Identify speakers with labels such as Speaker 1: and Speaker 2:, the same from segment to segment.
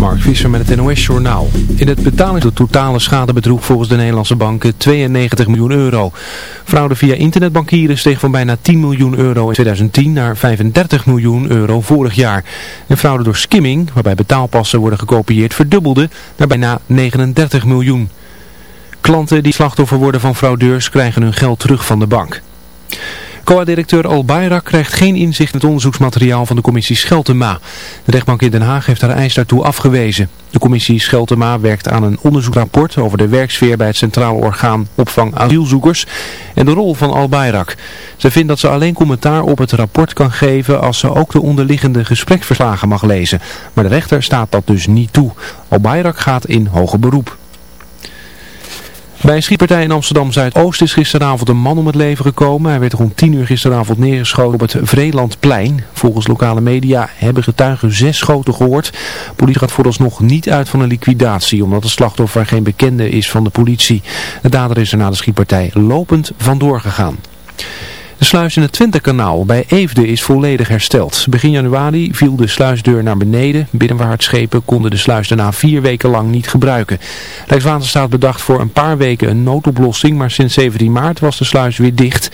Speaker 1: Mark Visser met het NOS Journaal. In het betaling de totale schade bedroeg volgens de Nederlandse banken 92 miljoen euro. Fraude via internetbankieren steeg van bijna 10 miljoen euro in 2010 naar 35 miljoen euro vorig jaar. En fraude door skimming, waarbij betaalpassen worden gekopieerd, verdubbelde naar bijna 39 miljoen. Klanten die slachtoffer worden van fraudeurs krijgen hun geld terug van de bank. COA-directeur Al Bayrak krijgt geen inzicht in het onderzoeksmateriaal van de commissie Scheltema. De rechtbank in Den Haag heeft haar eis daartoe afgewezen. De commissie Scheltema werkt aan een onderzoeksrapport over de werksfeer bij het Centraal Orgaan Opvang Asielzoekers en de rol van Al Bayrak. Ze vindt dat ze alleen commentaar op het rapport kan geven als ze ook de onderliggende gespreksverslagen mag lezen. Maar de rechter staat dat dus niet toe. Al Bayrak gaat in hoger beroep. Bij een schietpartij in Amsterdam-Zuidoost is gisteravond een man om het leven gekomen. Hij werd rond 10 uur gisteravond neergeschoten op het Vreelandplein. Volgens lokale media hebben getuigen zes schoten gehoord. De politie gaat vooralsnog niet uit van een liquidatie, omdat het slachtoffer geen bekende is van de politie. De dader is er na de schietpartij lopend vandoor gegaan. De sluis in het Twentekanaal bij Eefde is volledig hersteld. Begin januari viel de sluisdeur naar beneden. Binnenvaartschepen konden de sluis daarna vier weken lang niet gebruiken. Rijkswaterstaat bedacht voor een paar weken een noodoplossing, maar sinds 17 maart was de sluis weer dicht.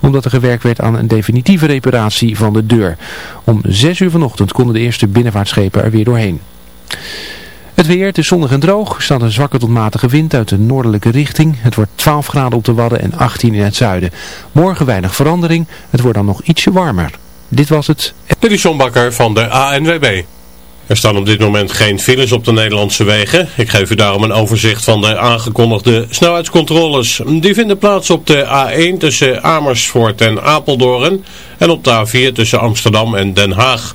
Speaker 1: Omdat er gewerkt werd aan een definitieve reparatie van de deur. Om 6 uur vanochtend konden de eerste binnenvaartschepen er weer doorheen. Het weer, het is zonnig en droog. Er staat een zwakke tot matige wind uit de noordelijke richting. Het wordt 12 graden op de Wadden en 18 in het zuiden. Morgen weinig verandering. Het wordt dan nog ietsje warmer. Dit was het.
Speaker 2: Is John van de ANWB. Er staan op dit moment geen files op de Nederlandse wegen. Ik geef u daarom een overzicht van de aangekondigde snelheidscontroles. Die vinden plaats op de A1 tussen Amersfoort en Apeldoorn en op de A4 tussen Amsterdam en Den Haag.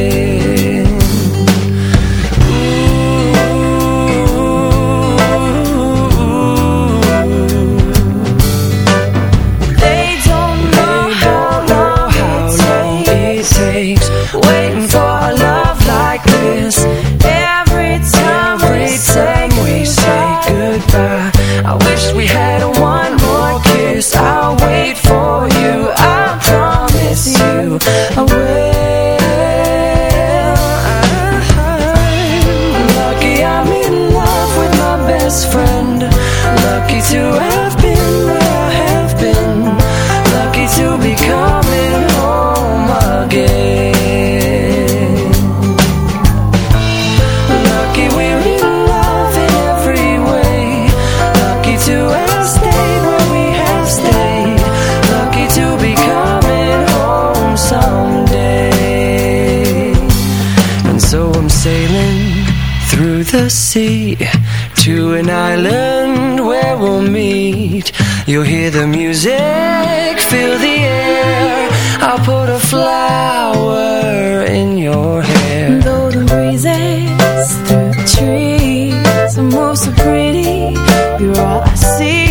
Speaker 3: You'll hear the music, feel the air. I'll put a flower in your hair.
Speaker 4: Though the breezes through the trees Are most so pretty. You're all I see.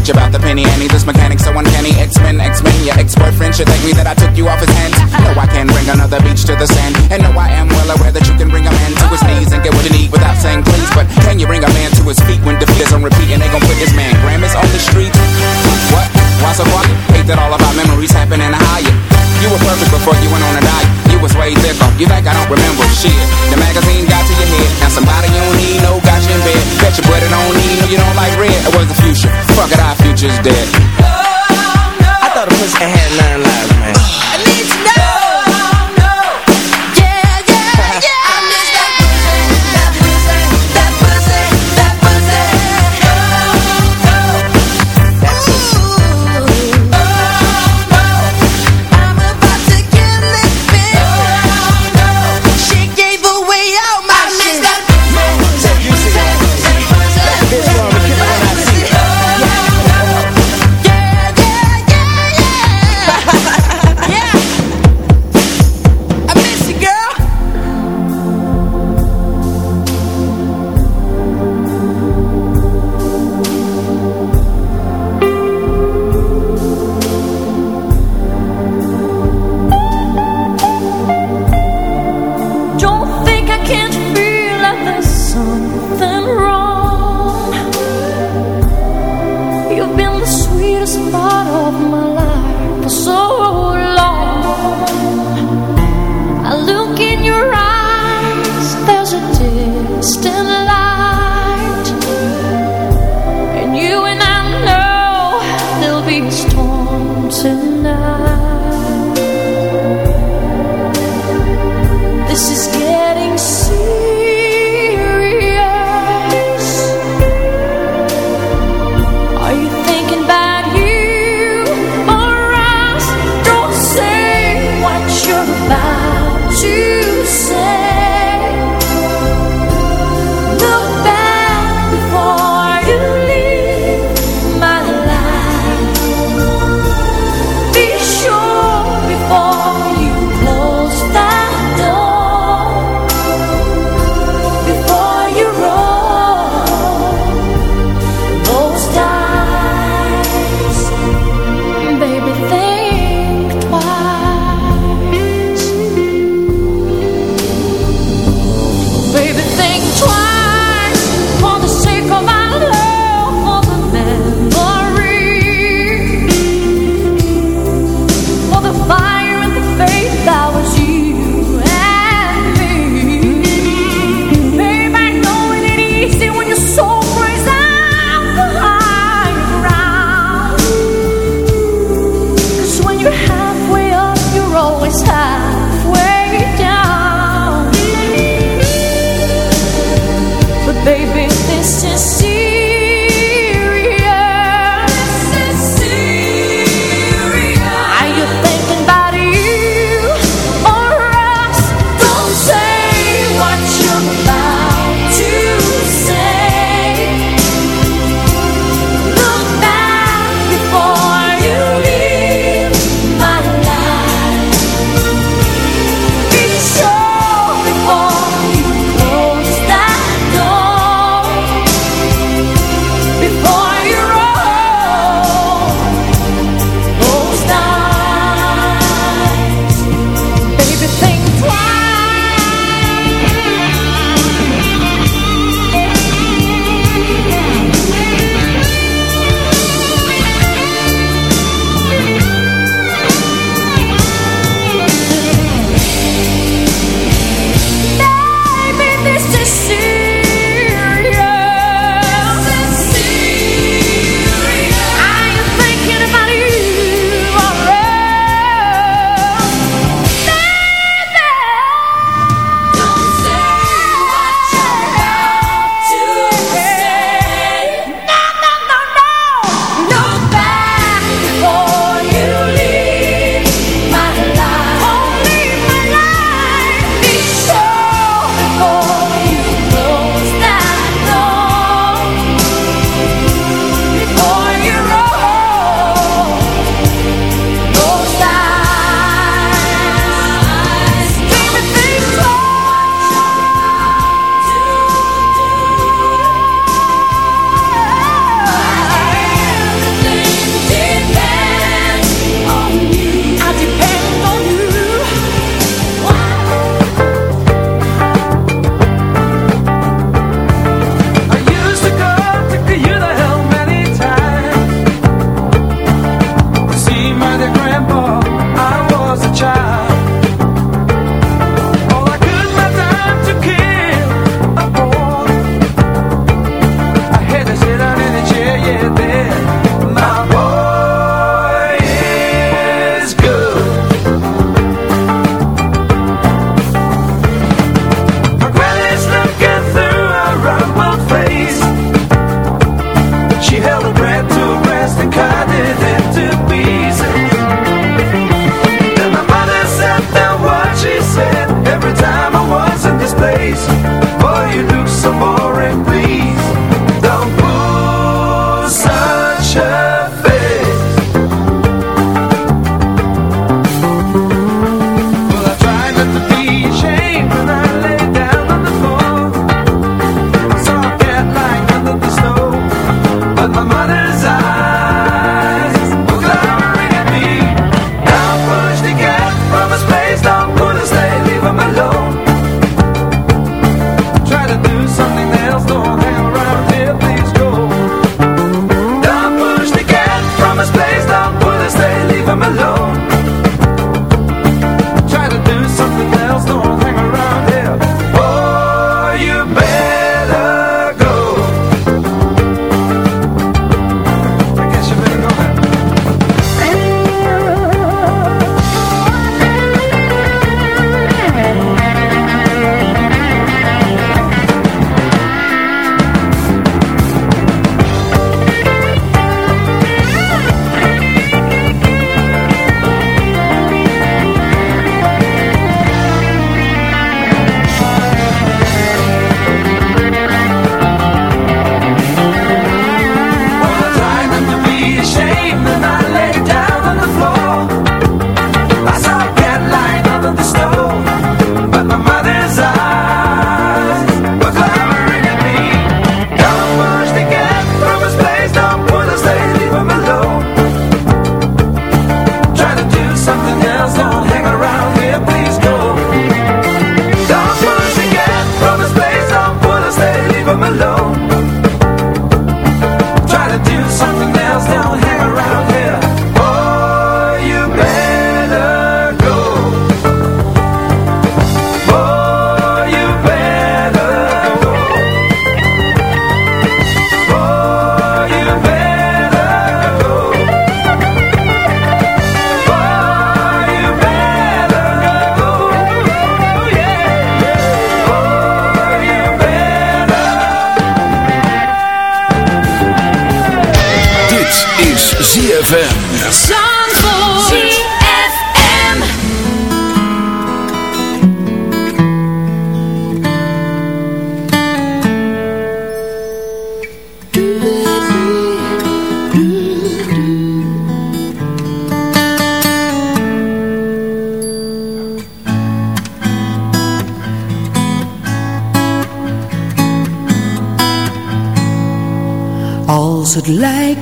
Speaker 5: Much about the penny ante. This mechanic so uncanny. X-Men, X-Men. Your ex-boyfriend should thank me that I took you off his hands. No, I can bring another beach to the sand. And no, I am well aware that you can bring a man to his knees and get what you need without saying please. But can you bring a man to his feet when defeat is on repeat and they gon' put this man Grammys on the street? What? Why so quiet? Hate that all of our memories happen in a higher. You were perfect before you went on a diet. You was way thicker. You think I don't remember shit? The magazine got to your head. Now somebody you don't need, no, got you in bed. Bet your buddy don't need, no, you don't like red. It was the future. Fuck it, our future's dead. Oh, no.
Speaker 6: I thought a pussy had nine lives, man.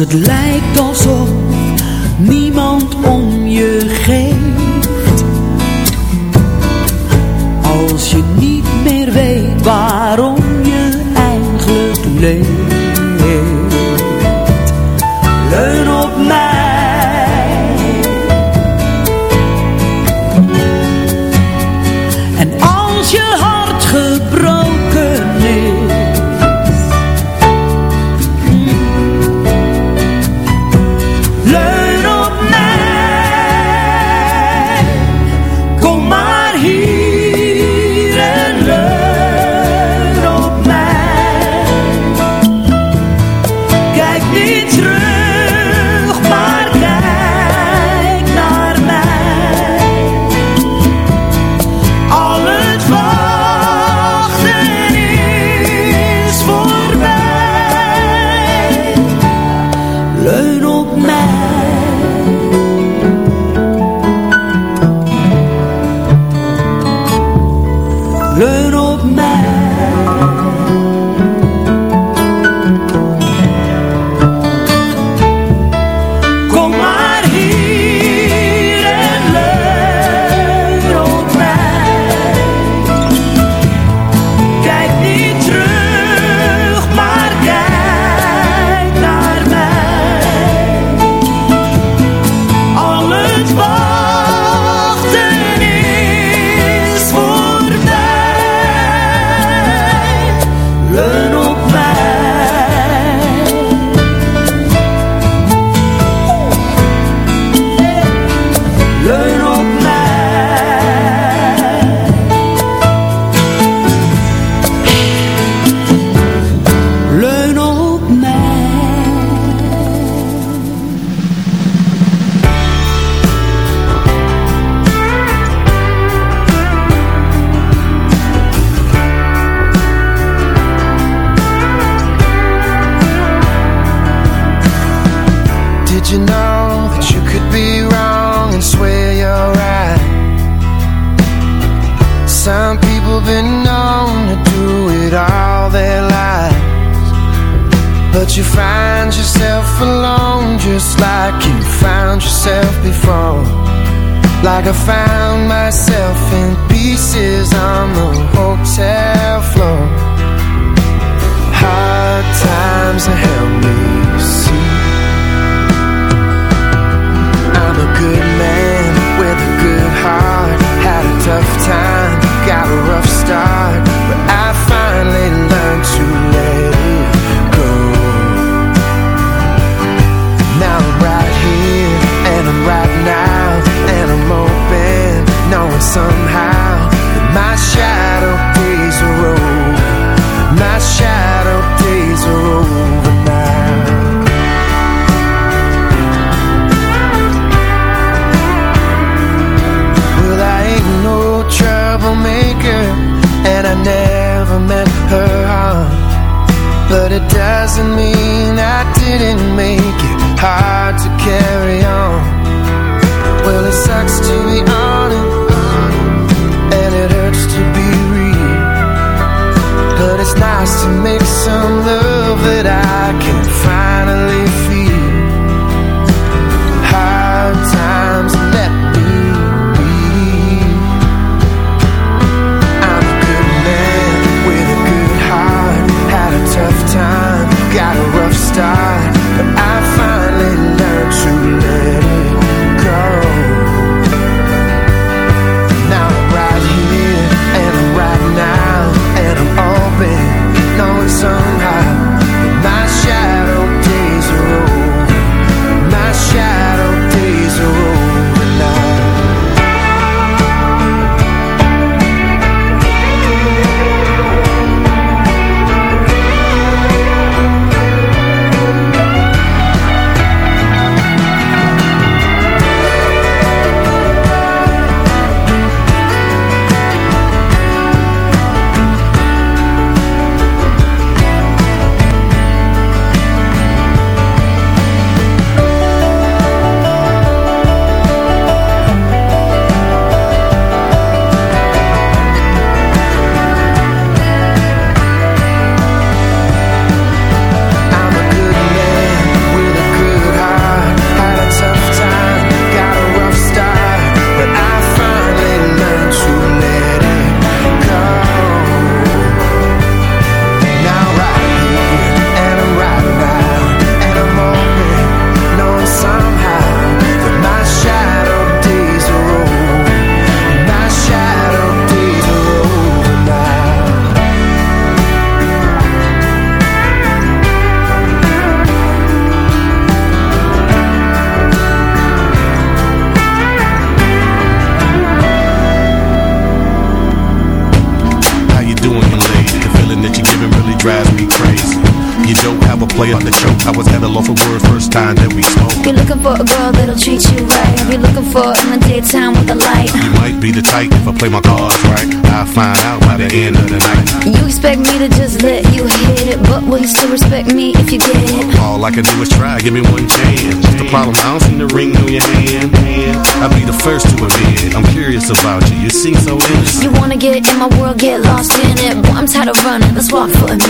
Speaker 7: het lijkt alsof
Speaker 8: I can
Speaker 9: do is try, give me one chance. What's the problem? I don't see the ring on your hand. I'll be the first to admit I'm curious about you, you seem so innocent.
Speaker 10: You wanna get in my world, get lost in it. Boy, I'm tired of running, let's walk for a minute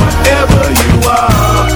Speaker 11: whatever you are,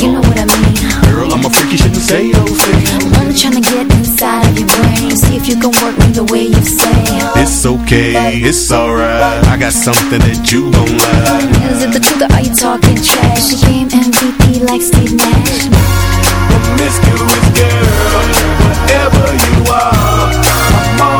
Speaker 10: You know what I mean.
Speaker 9: Girl, I'm a freak, you shouldn't say oh, those things.
Speaker 10: I'm only trying to get inside of your brain. See if you can work me the way you say.
Speaker 9: It's okay, it's alright. I got something that you gon' like.
Speaker 10: Is it the truth or are you talking trash? The game MVP like Steve Nash.
Speaker 11: Promiscuous girl, whatever you are, I'm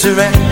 Speaker 12: Surrender.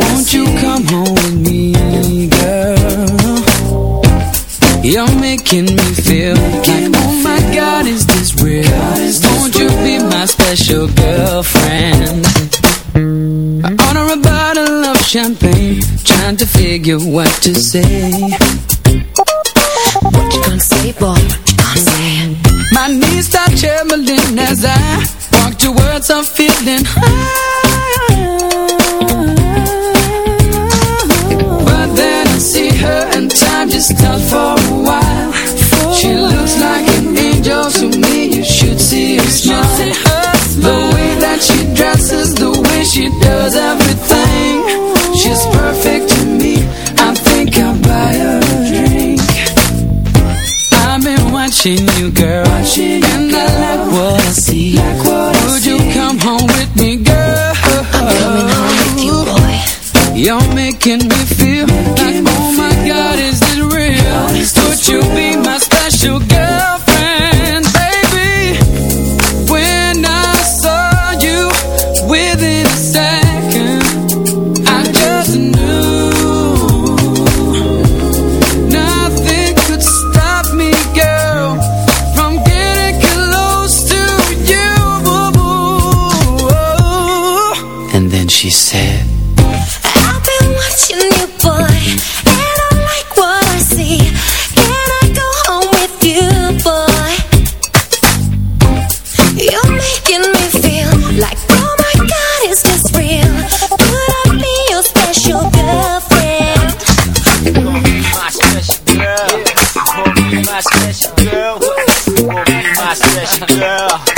Speaker 7: Won't you come home with me, girl? You're making me feel like, oh my God, is this real? Won't you be my special girlfriend? I order a bottle of champagne, trying to figure what to say. What you gonna say, boy? What you gonna? My knees start trembling as I walk towards a feeling high. just out for a while. I said,
Speaker 13: girl.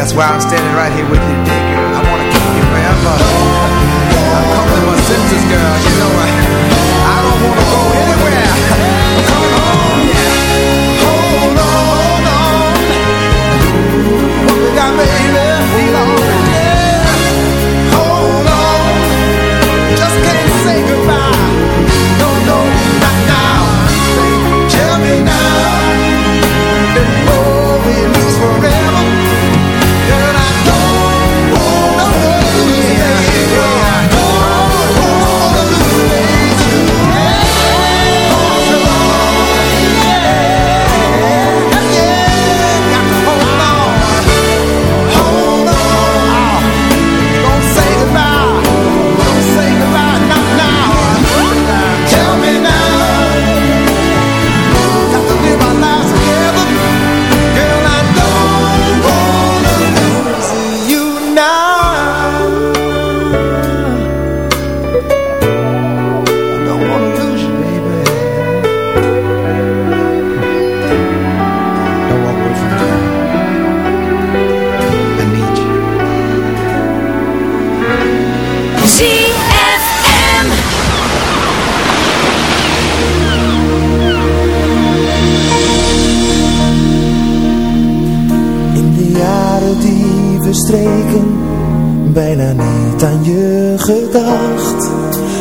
Speaker 14: That's why I'm standing right here with you today, girl. I wanna keep you forever. I'm coming to my senses, girl. You know I, I don't wanna go anywhere.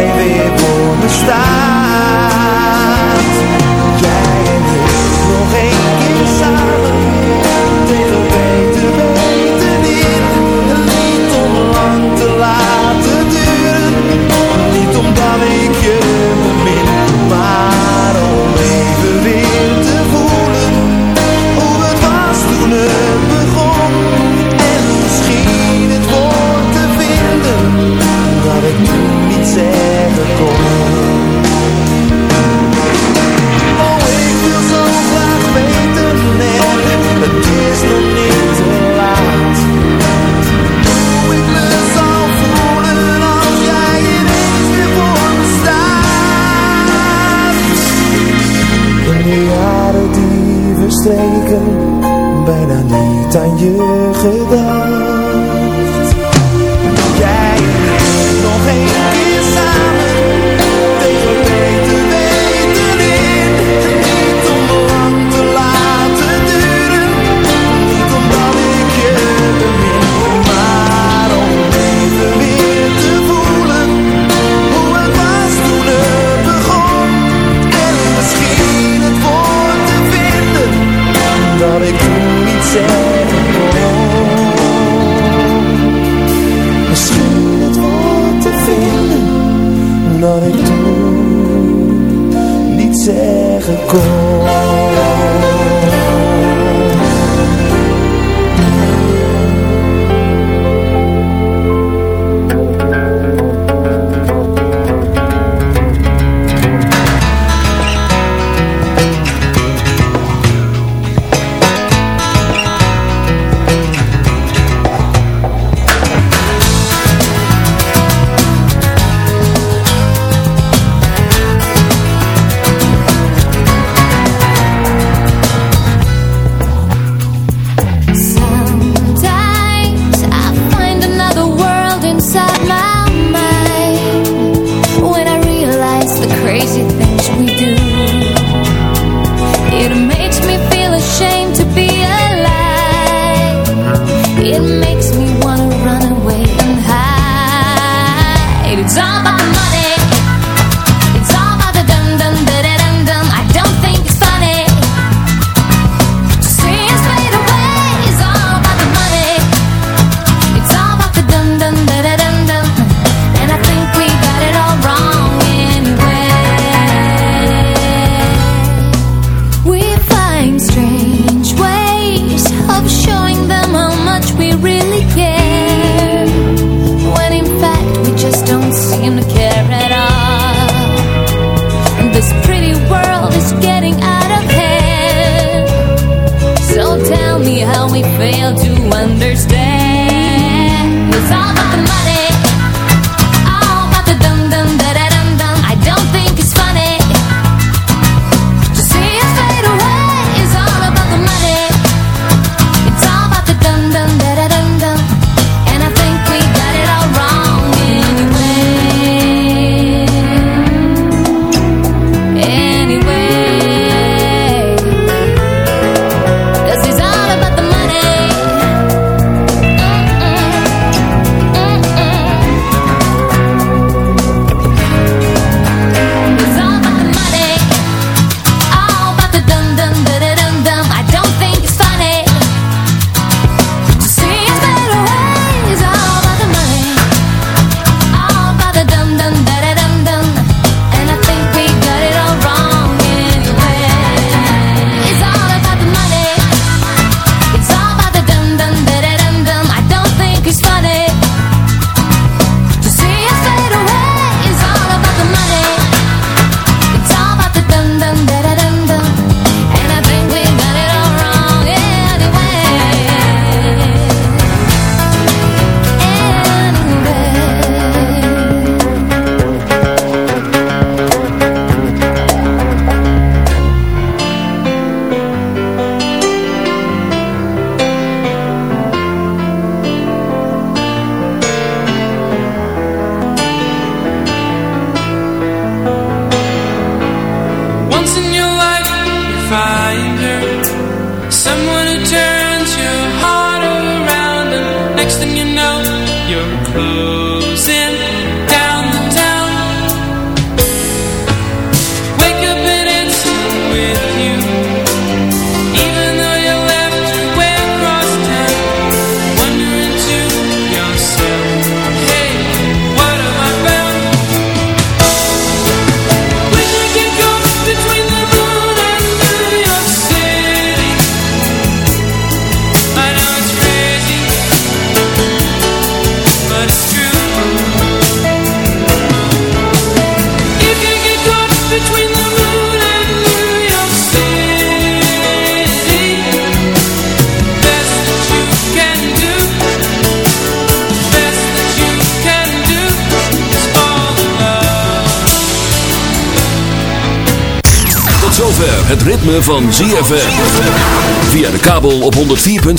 Speaker 8: blijf ik